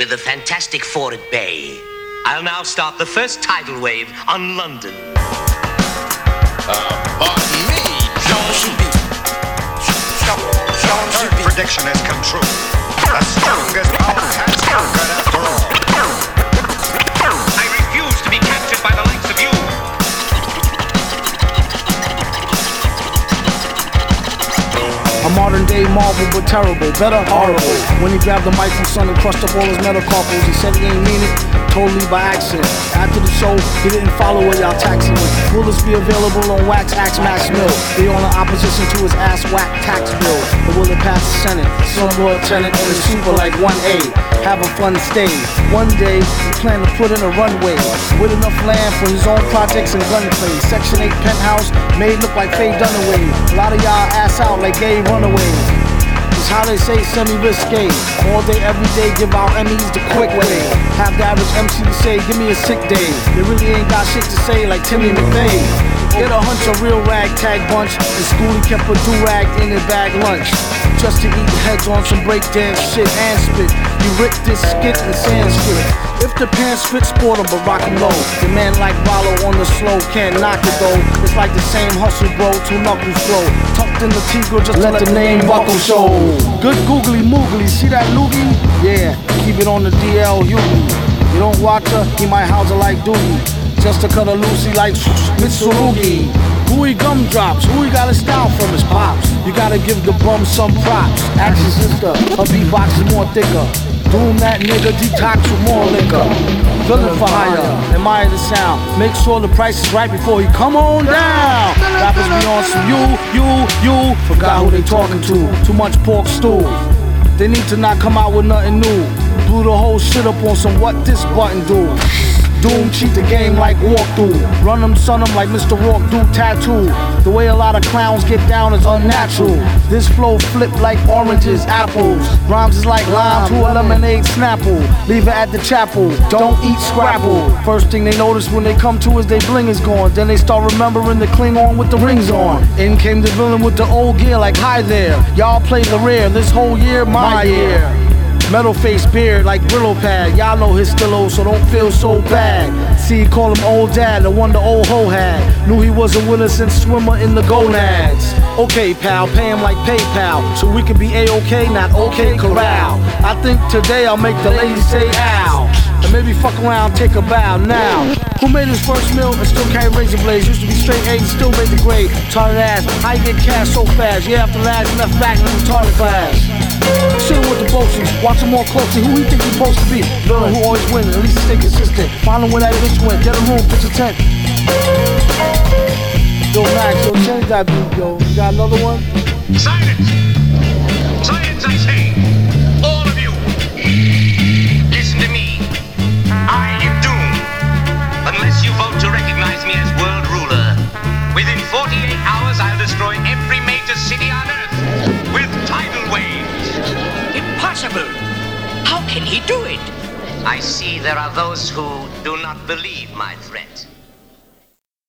with the fantastic Four at Bay. I'll now start the first tidal wave on London. Marvel, but terrible, better horrible. When he grabbed the mic from Son and crushed up all his metacarpals, he said he ain't mean it, totally by accident. After the show, he didn't follow where y'all taxi went. Will this be available on Wax Axe Max Mill? They on the opposition to his ass whack tax bill. But will it pass the Senate? Some lieutenant in a super like 1A. Have a fun stay. One day, he plan to put in a runway with enough land for his own projects and gunplay. Section 8 penthouse made look like Faye Dunaway. A lot of y'all ass out like gay runaways. It's how they say semi-risque. All day, every day, give out Emmys the quick way. Have the average MC say, give me a sick day. They really ain't got shit to say like Timmy McVeigh. Get a hunch, a real ragtag bunch. In school, he kept a do-rag in his bag lunch. Just to eat heads on some breakdance shit and spit. You rip this skit in Sanskrit. If the pants fit, sport 'em, but rock low. The man like Rollo on the slow can't knock it though. It's like the same hustle, bro. Two knuckles flow. Tucked in the Tigre, just let, the name buckle show. Good googly moogly, see that loogie? Yeah, keep it on the DL Yugi. You don't watch her, he might house her like Doogie. Just to cut a loosey like Mitsurugi. Gooey gumdrops, who he got a style from his pops. You gotta give the bum some props. Action sister, her beatbox is more thicker. Doom that nigga, detox with more liquor. Villain for hire, admire the sound. Make sure the price is right before you come on down. Rappers be on some you, you, you. Forgot who they talking to. Too much pork stew. They need to not come out with nothing new. Blew the whole shit up on some what this button do. Doom cheat the game like walkthrough. Run them, son them like Mr. Roarke do tattoo. The way a lot of clowns get down is unnatural. This flow flip like oranges, apples. Rhymes is like lime to a lemonade snapple. Leave it at the chapel. Don't eat scrapple. First thing they notice when they come to is they bling is gone. Then they start remembering the Klingon with the rings on. In came the villain with the old gear like hi there. Y'all play the rear. This whole year, my year. Metal face beard like Brillo pad. Y'all know his still old, so don't feel so bad. See, call him old dad, the one the old hoe had. Knew he was a winner since swimmer in the gonads. Okay, pal, pay him like PayPal, so we can be A-OK, not OK corral. I think today I'll make the ladies say ow. And maybe fuck around, take a bow now. Who made his first meal and still carry razor blades? Used to be straight A's, still made the grade. Retarded ass, how you get cash so fast? You Yeah, after last, left back in the retarded class. Sitting with the bossies, more closely. Who he think he's supposed to be? Villain who always wins, at least stay consistent. Find him where that bitch went, get a room, pitch a tent. Yo, Max, yo, change that beat, yo. You got another one? Silence! Silence, I say! All of you! Listen to me. I am doomed. Unless you vote to recognize me as world ruler, within 48 hours I'll destroy every major city on Earth with tidal waves. Impossible! How can he do it? I see there are those who do not believe my threat.